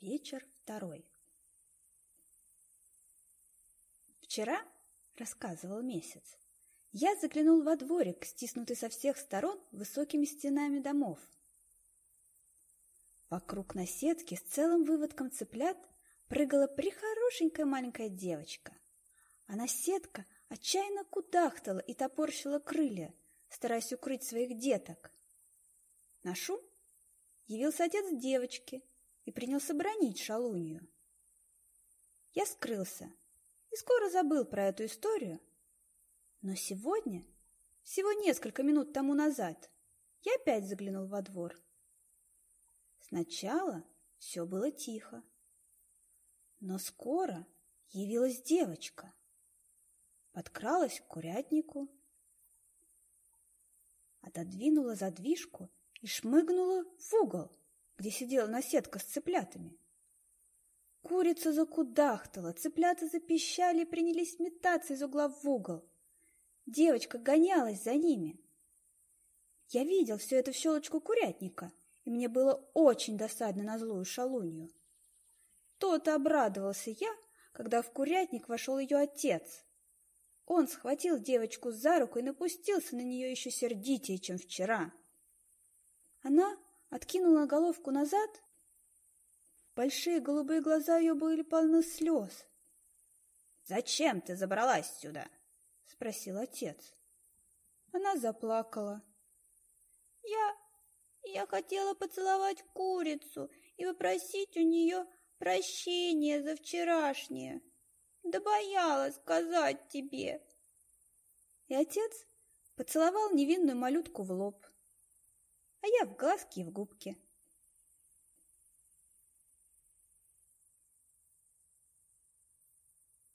Вечер второй. Вчера, рассказывал месяц, я заглянул во дворик, стиснутый со всех сторон высокими стенами домов. Вокруг на сетке с целым выводком цыплят прыгала прихорошенькая маленькая девочка. А на сетка отчаянно кудахтала и топорщила крылья, стараясь укрыть своих деток. На шум явился отец девочки – и принялся бронить шалунью. Я скрылся и скоро забыл про эту историю, но сегодня, всего несколько минут тому назад, я опять заглянул во двор. Сначала все было тихо, но скоро явилась девочка, подкралась к курятнику, отодвинула задвижку и шмыгнула в угол где сидела наседка с цыплятами. Курица закудахтала, цыплята запищали и принялись метаться из угла в угол. Девочка гонялась за ними. Я видел все это в щелочку курятника, и мне было очень досадно на злую шалунью. То-то обрадовался я, когда в курятник вошел ее отец. Он схватил девочку за руку и напустился на нее еще сердитее, чем вчера. Она откинула головку назад. Большие голубые глаза ее были полны слез. «Зачем ты забралась сюда?» — спросил отец. Она заплакала. «Я... я хотела поцеловать курицу и попросить у нее прощения за вчерашнее. Да боялась сказать тебе». И отец поцеловал невинную малютку в лоб я в глазки в губки.